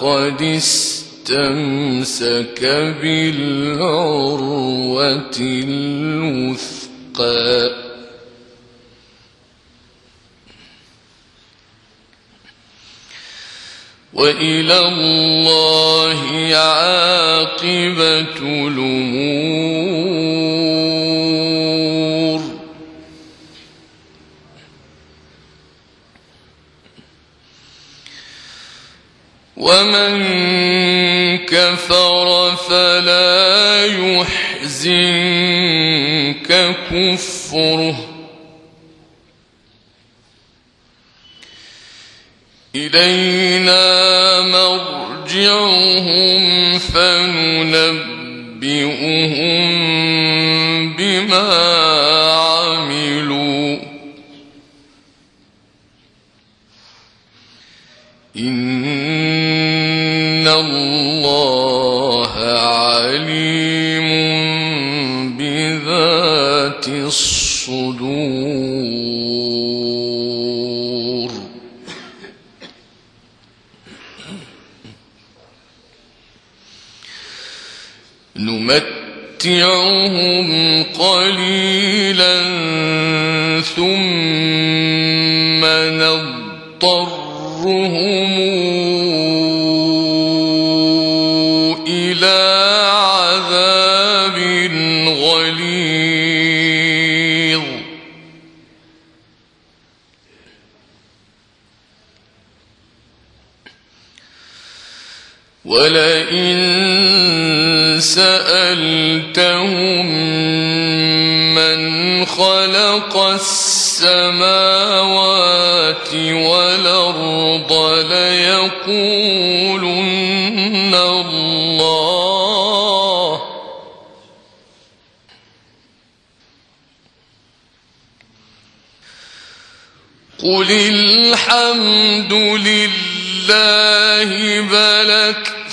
فقد استمسك بالعروة الوثقى. وإلى الله عاقبة الأمور. ومن كفر فلا يحزنك كفره إلينا مرجعهم فننبئهم بما عملوا إن الله عليم بذات الصدور نمتعهم قليلا ثم نضطرهم سألتهم من خلق السماوات والأرض ليقولن الله. قل الحمد لله بل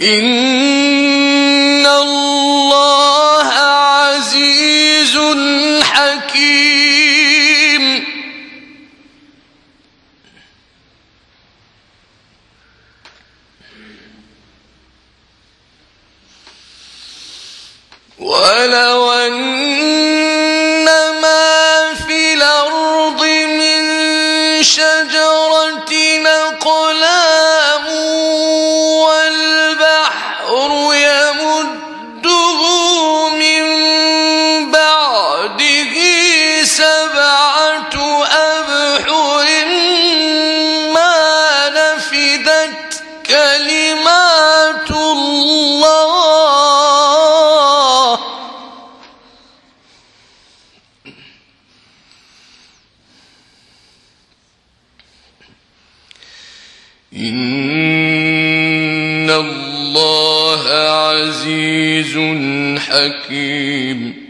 إِنَّ إن الله عزيز حكيم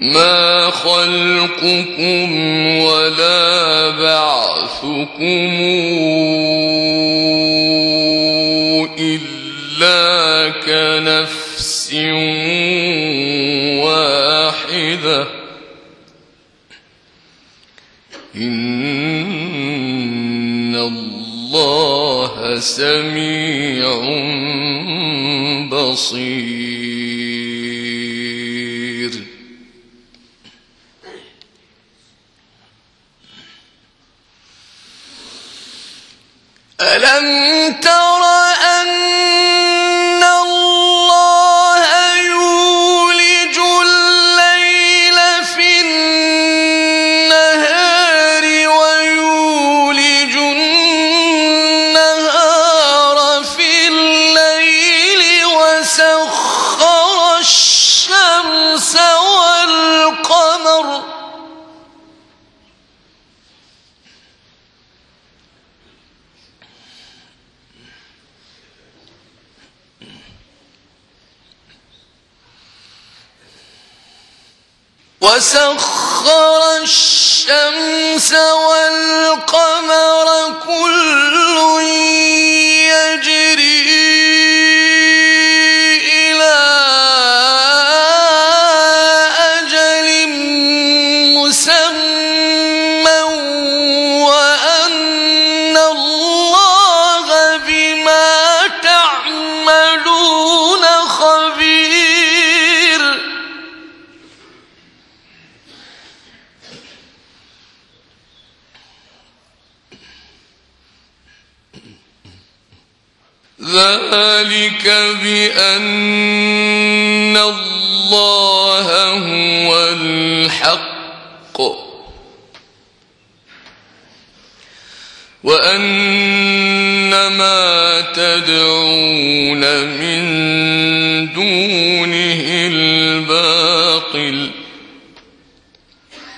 ما خلقكم ولا بعثكم سميع بصير. ألم تر وسخر الشمس والقمر المقبول من دونه الباطل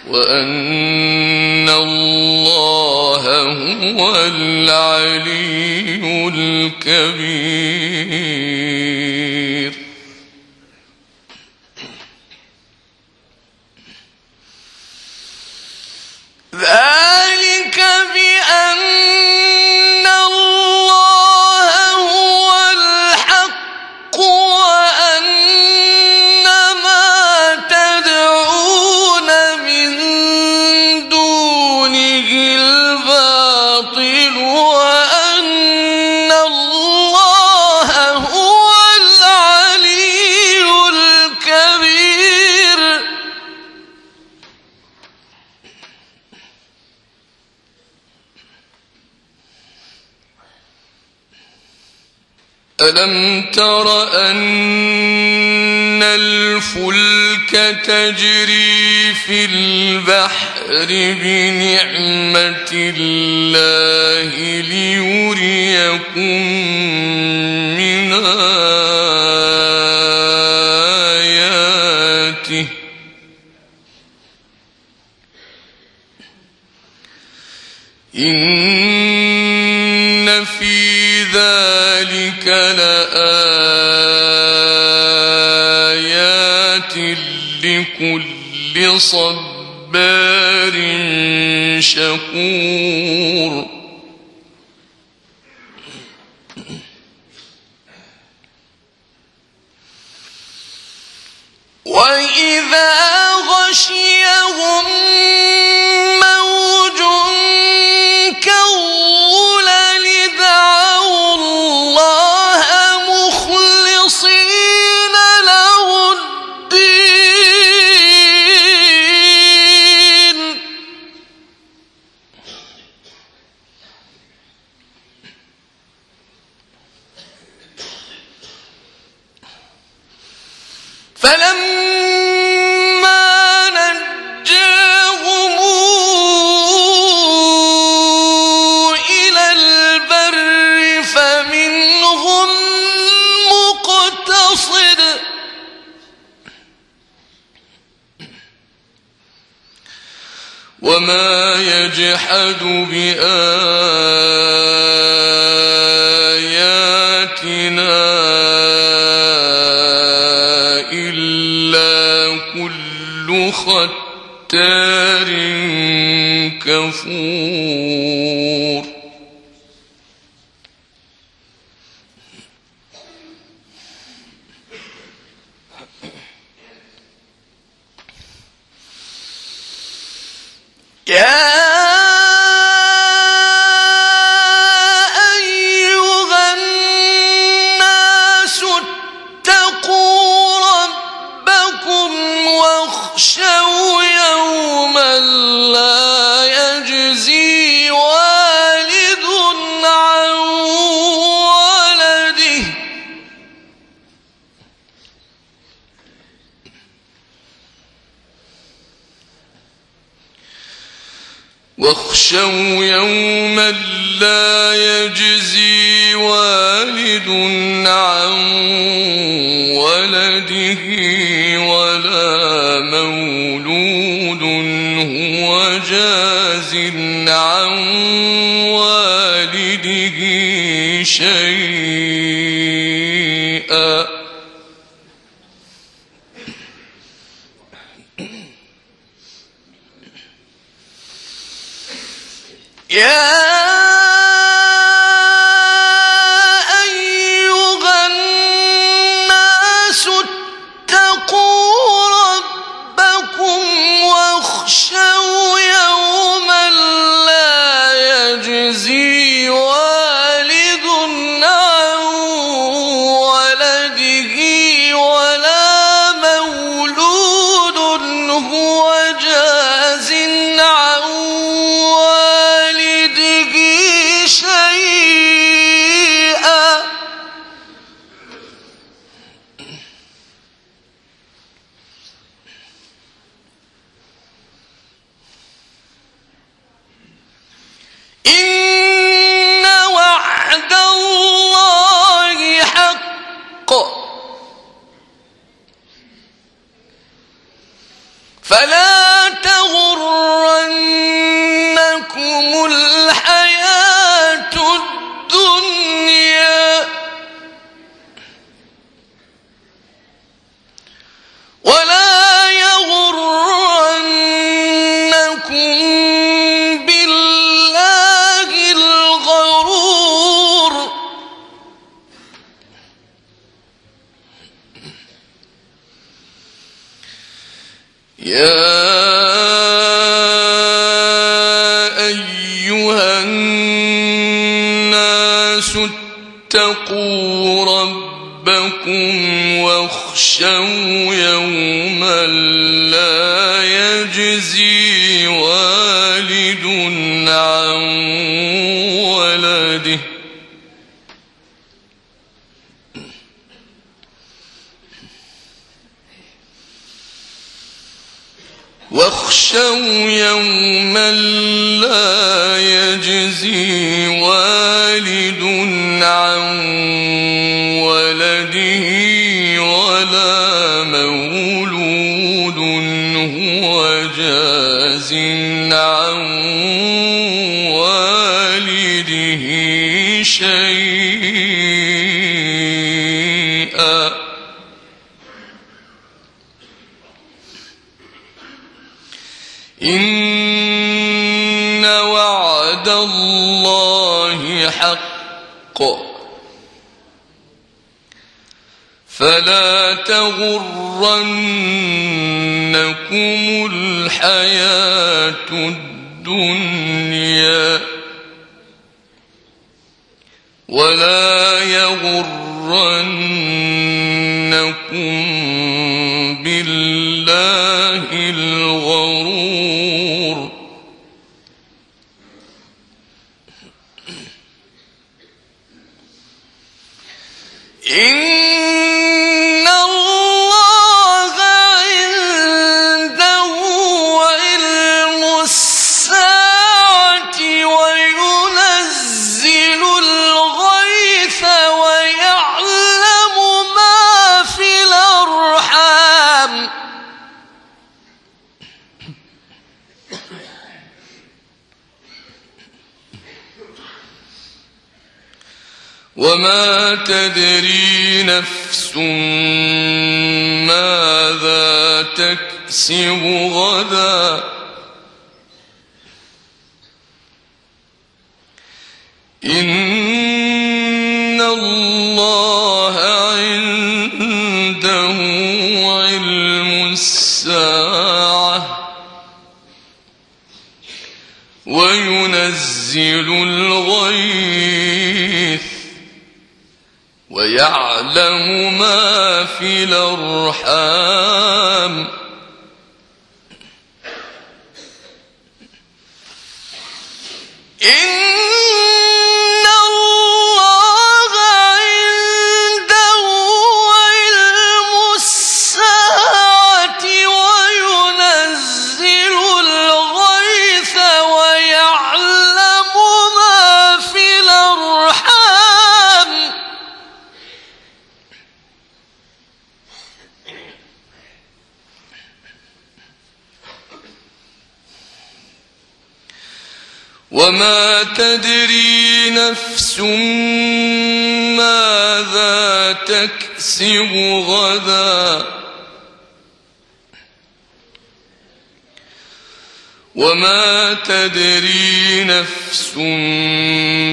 وأن الله هو العلي الكبير ذلك ألم تر أن الفلك تجري في البحر بنعمة الله ليريكم من آياته إن لكل صبار شكور وإذا غشيهم وما يجحد بآياتنا إلا كل ختار كفور واخشوا يوما لا يجزي والد شيئا. يا يوما لا يجزي والد عن ولده. واخشوا يوما لا يجزي والد عن وعد الله حق. فلا تغرنكم الحياة الدنيا ولا يغرنكم إن وما تدري نفس ماذا تكسب غدا إن الله عنده علم الساعة وينزل الغيث ويعلم ما في الأرحام إن ماذا تكسب غدا؟ وما تدري نفس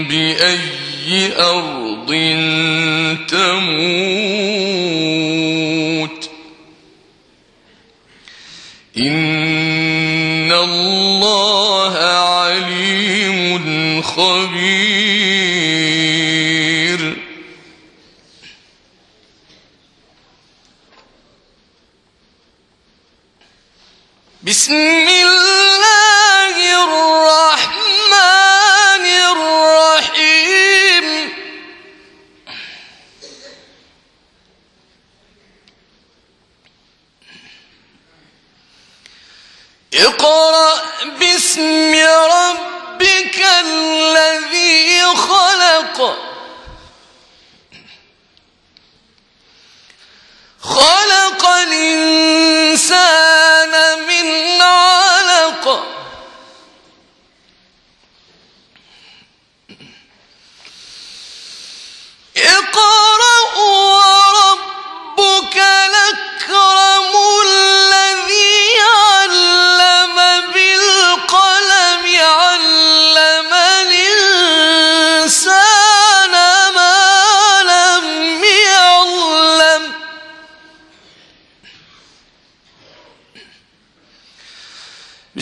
بأي أرض تموت.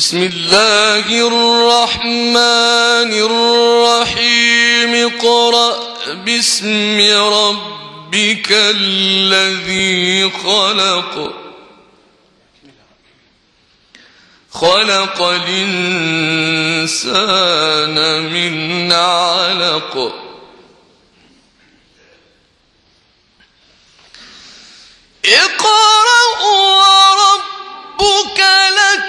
بسم الله الرحمن الرحيم. اقرأ باسم ربك الذي خلق. خلق الإنسان من علق. اقرأ وربك لك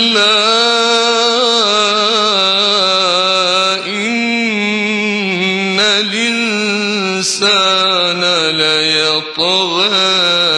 الإنسان ليطغى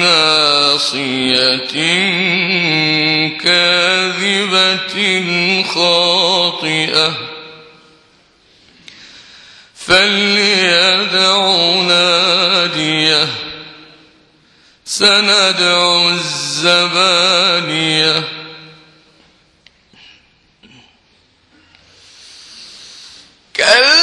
ناصية كاذبة خاطئة فليدع نادية سندع الزبانية كلا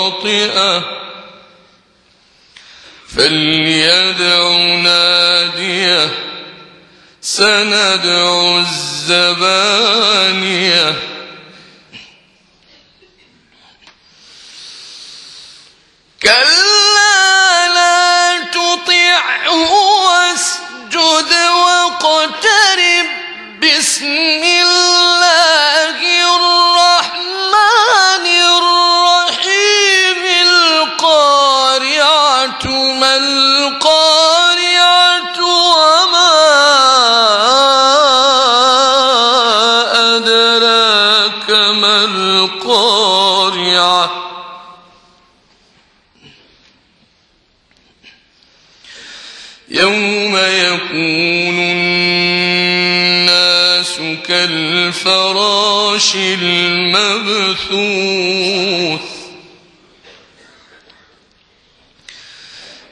خاطئة. فليدع نادية سندع الزبانيه. يوم يكون الناس كالفراش المبثوث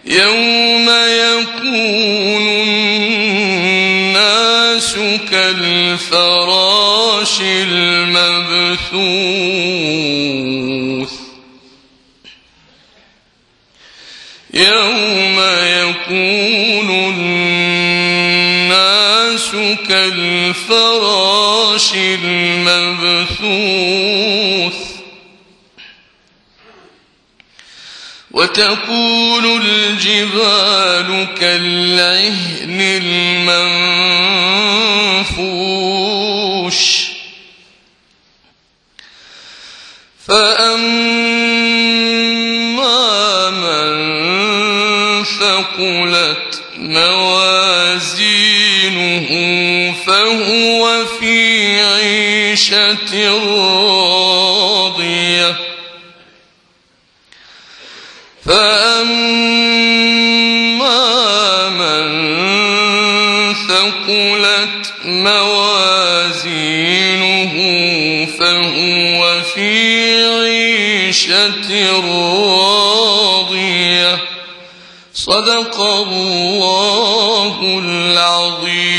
يوم يكون الناس كالفراش المبثوث كالفراش المبثوث. وتكون الجبال كالعهن المنفوش. فأما من ثقلت موازينه فهو في عيشة راضية فأما من ثقلت موازينه فهو في عيشة راضية صدق الله العظيم